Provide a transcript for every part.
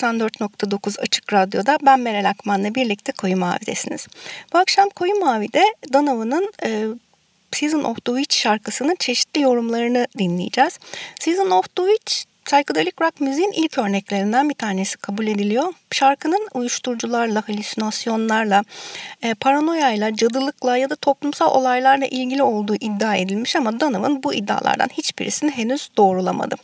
94.9 Açık Radyo'da ben Meral Akman'la birlikte Koyu Mavi'desiniz. Bu akşam Koyu Mavi'de Donovan'ın e, Season of the Witch şarkısının çeşitli yorumlarını dinleyeceğiz. Season of the Witch psychedelic rock müziğin ilk örneklerinden bir tanesi kabul ediliyor. Şarkının uyuşturucularla, halüsinasyonlarla, e, paranoyayla, cadılıkla ya da toplumsal olaylarla ilgili olduğu iddia edilmiş ama Donovan bu iddialardan hiçbirisini henüz doğrulamadı.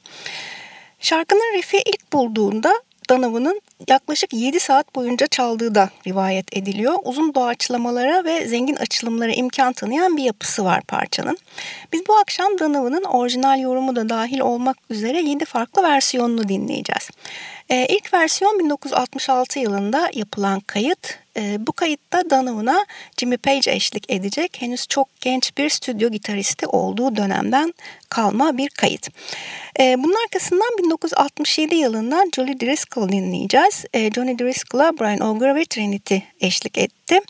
Şarkının riff'i ilk bulduğunda Donovan'ın yaklaşık 7 saat boyunca çaldığı da rivayet ediliyor. Uzun doğaçlamalara ve zengin açılımlara imkan tanıyan bir yapısı var parçanın. Biz bu akşam Donovan'ın orijinal yorumu da dahil olmak üzere 7 farklı versiyonunu dinleyeceğiz. Ee, ilk versiyon 1966 yılında yapılan kayıt. Ee, bu kayıtta Donovan'a Jimmy Page eşlik edecek. Henüz çok genç bir stüdyo gitaristi olduğu dönemden kalma bir kayıt. Ee, bunun arkasından 1967 yılından Johnny Driscoll dinleyeceğiz. Ee, Johnny Driscoll'a Brian Auger ve Trinity eşlik etti.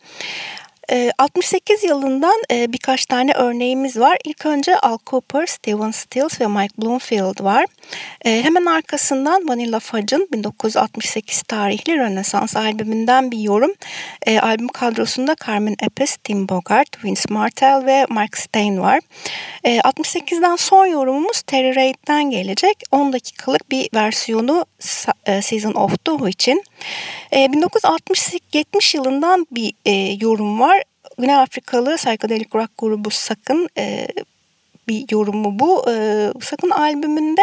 68 ee, yılından e, birkaç tane örneğimiz var. İlk önce Al Cooper, Steven Stills ve Mike Bloomfield var. Ee, hemen arkasından Vanilla Fudge'ın 1968 tarihli Rönesans albümünden bir yorum. Ee, albüm kadrosunda Carmen Eppes, Tim Bogart, Vince Martell ve Mark Stein var. 68'den son yorumumuz Terry Reid'den gelecek. 10 dakikalık bir versiyonu e, Season of the için. 1960-70 yılından bir e, yorum var. Güney Afrikalı psychedelic rock grubu Sakın e, bir yorumu bu. E, Sakın albümünde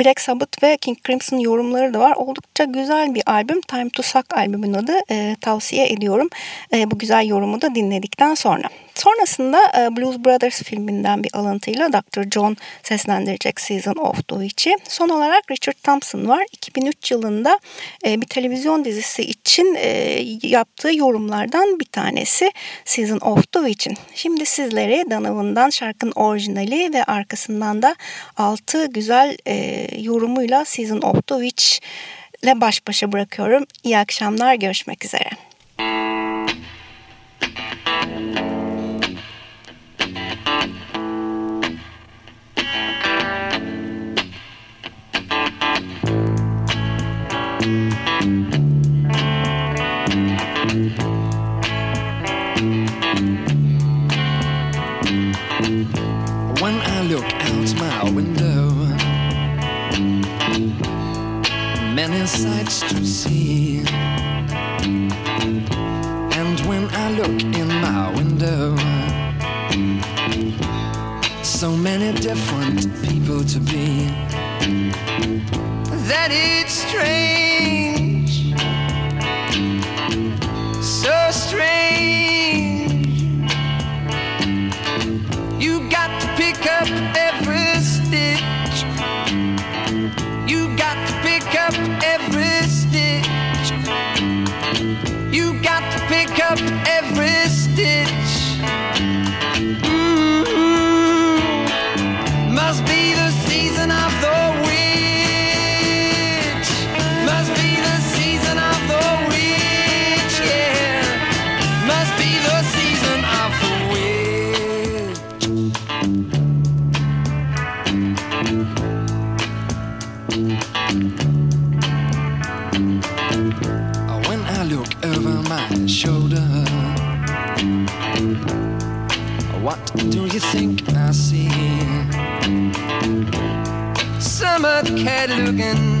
Black Sabbath ve King Crimson yorumları da var. Oldukça güzel bir albüm. Time to Suck albümün adı. E, tavsiye ediyorum. E, bu güzel yorumu da dinledikten sonra. Sonrasında e, Blues Brothers filminden bir alıntıyla Dr. John seslendirecek Season of Witch'i. Son olarak Richard Thompson var. 2003 yılında e, bir televizyon dizisi için e, yaptığı yorumlardan bir tanesi Season of Witch'in. Şimdi sizlere Donovan'dan şarkının orijinali ve arkasından da altı güzel yorumuyla Season Witch ile baş başa bırakıyorum. İyi akşamlar, görüşmek üzere. Many sights to see. And when I look in my window, so many different people to be that it's strange, every you think I see? Summer cat looking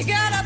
You gotta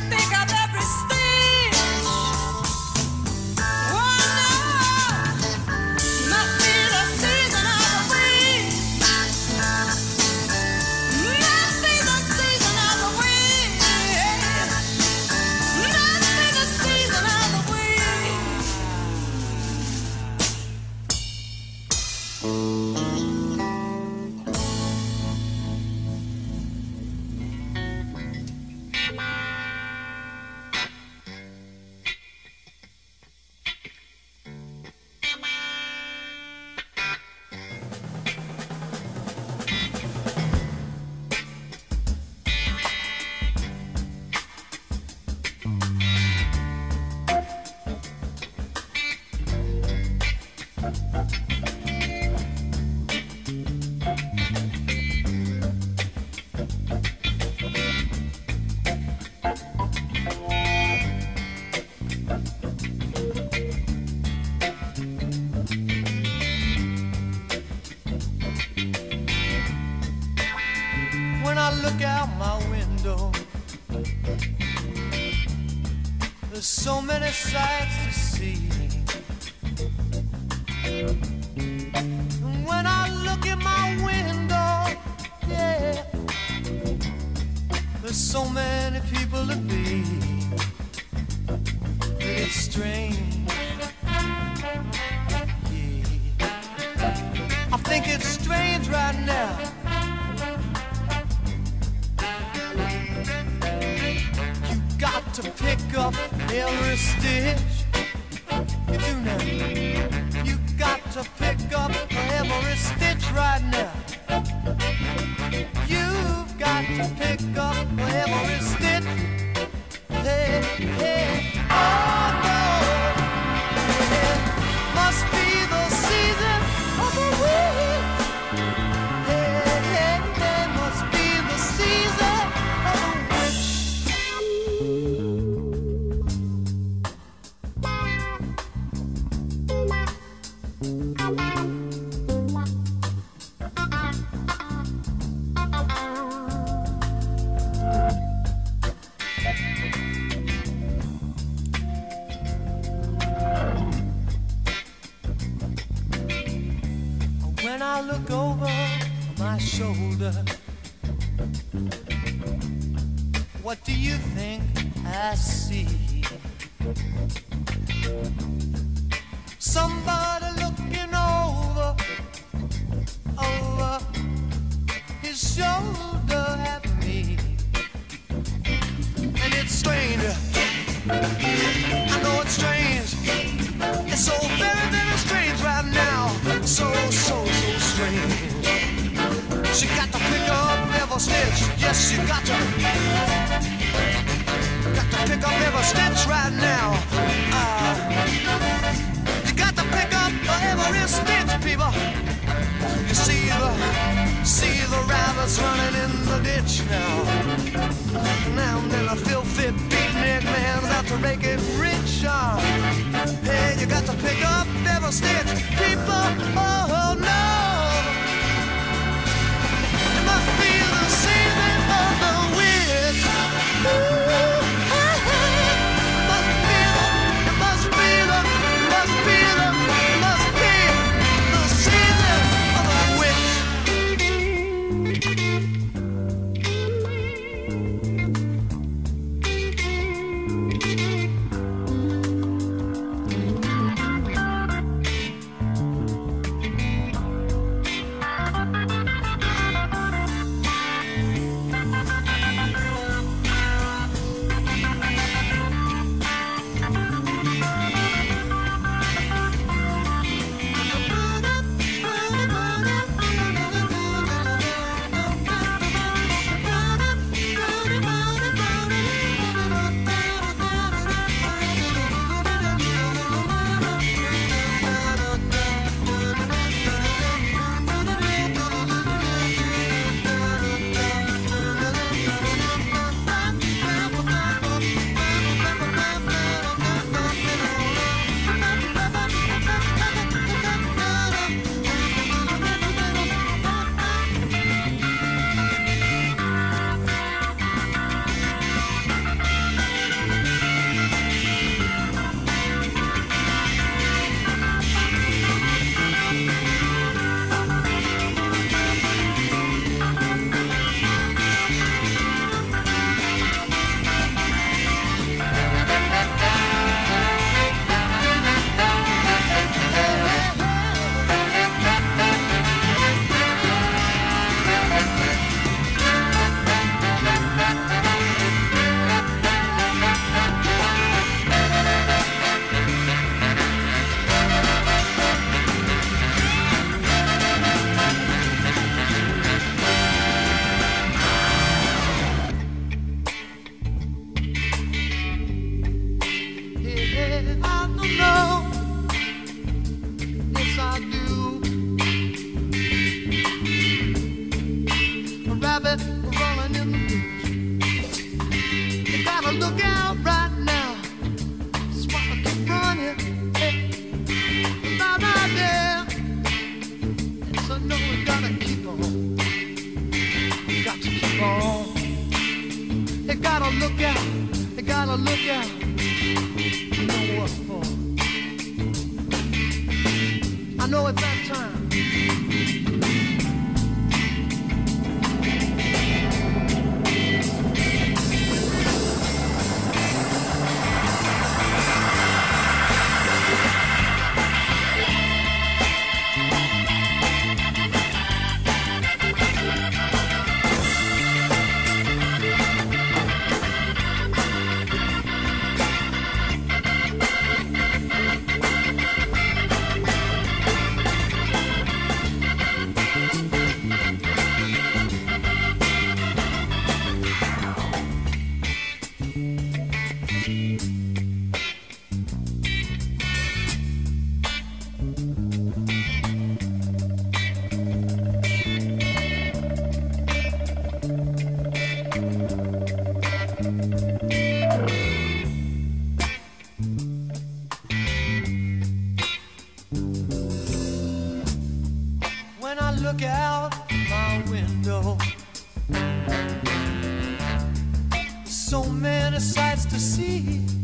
decides to see.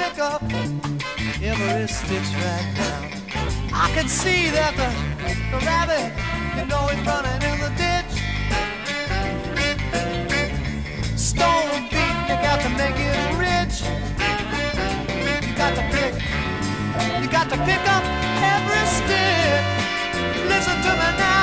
pick up every stitch right now. I can see that the, the rabbit, you know, is running in the ditch. Stone beat, you got to make it rich. You got to pick, you got to pick up every stitch. Listen to me now.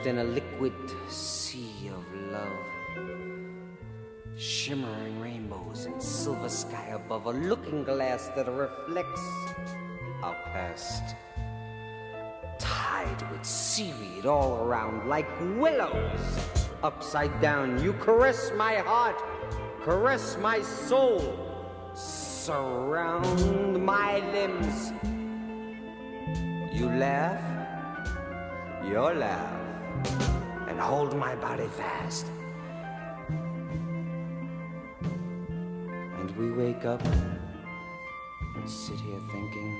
Immersed in a liquid sea of love. Shimmering rainbows and silver sky above a looking glass that reflects our past. Tied with seaweed all around like willows. Upside down, you caress my heart, caress my soul, surround my limbs. You laugh, your laugh, and hold my body fast. And we wake up and sit here thinking,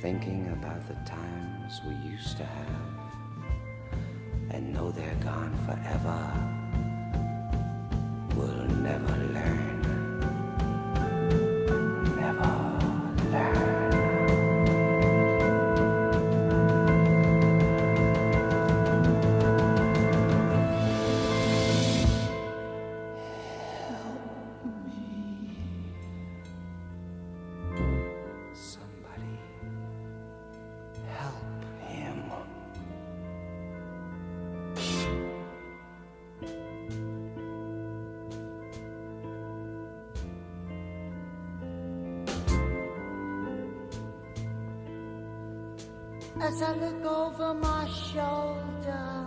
thinking about the times we used to have, and know they're gone forever. We'll never learn, as I look over my shoulder.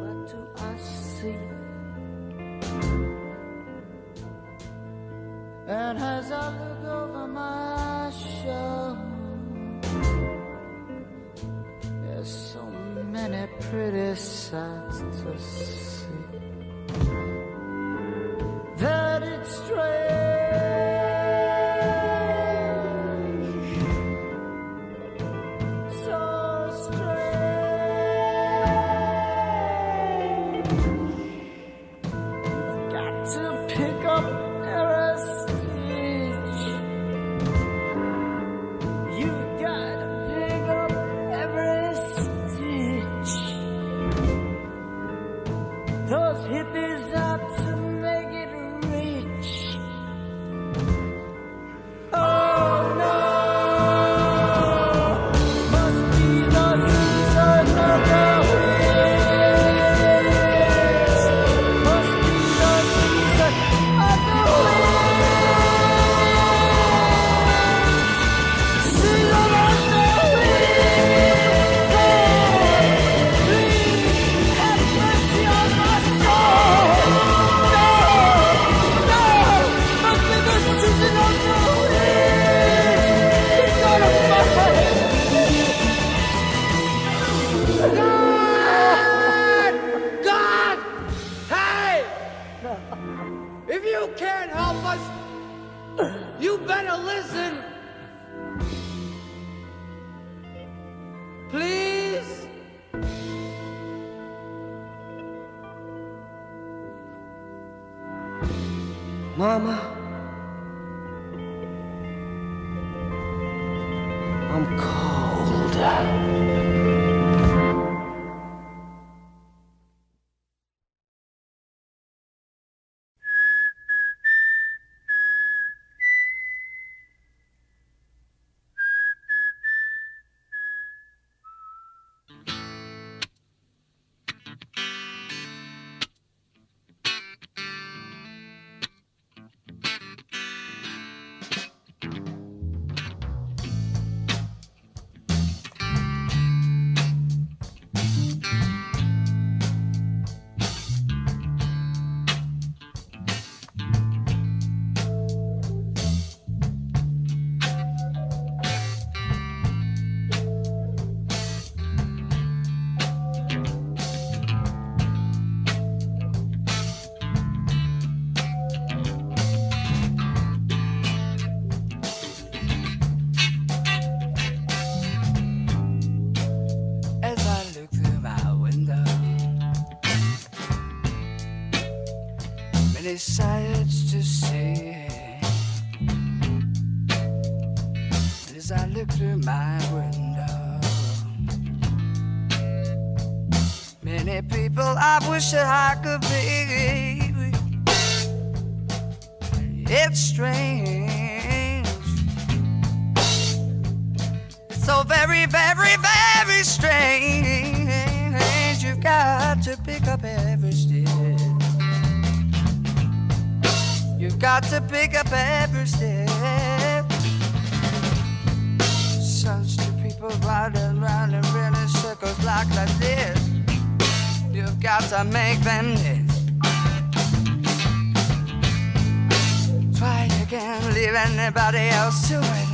What do I see? And as I look over my shoulder, there's so many pretty sights to see. please? Mama. decides to say as I look through my window. Many people I wish that I could. Got to pick up every step. Such to people round and round and really circles like this. You've got to make them this. Try again, leave anybody else to it.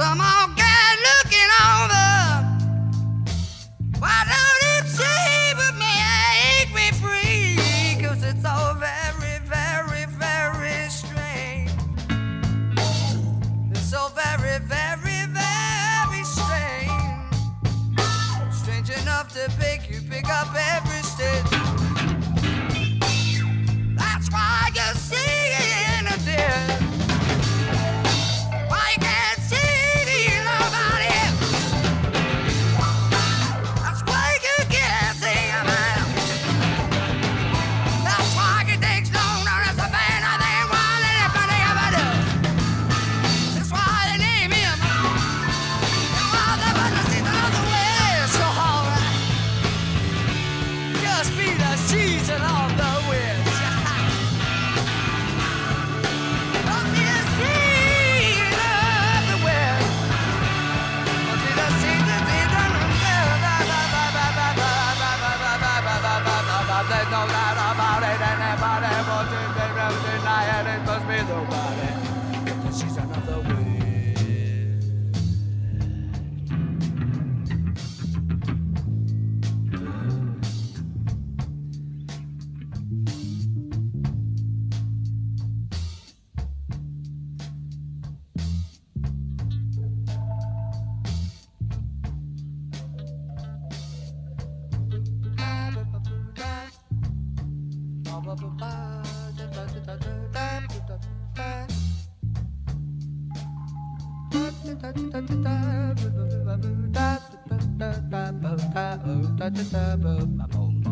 Some old guy looking over. Why don't it say but me? I ache me free. Cause it's all very, very, very strange. It's so very, very, very strange. Strange enough to pick you, pick up every suburb, my home.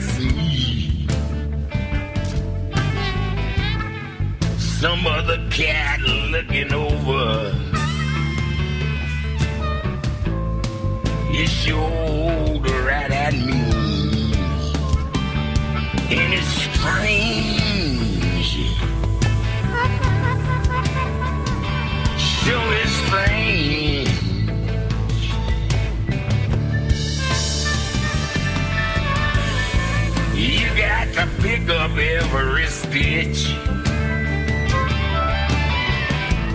See? Some other cat looking over his shoulder right at me. And it's strange. Sure is strange. Got to pick up every stitch.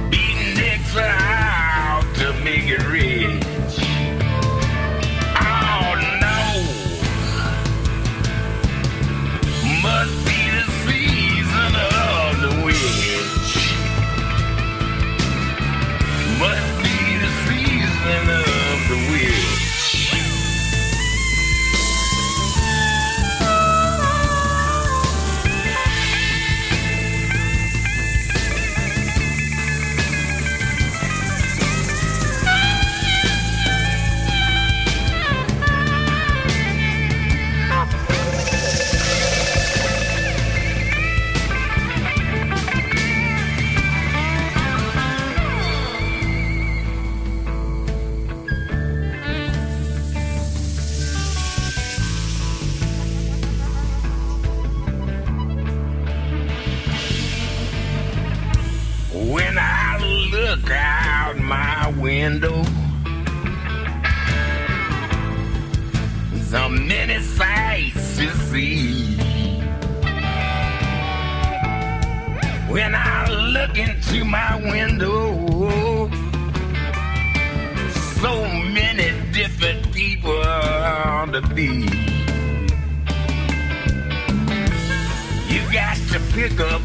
Beating dicks out to make it rich. Oh no. Must be the season of the witch. Must be the season be. You got to pick up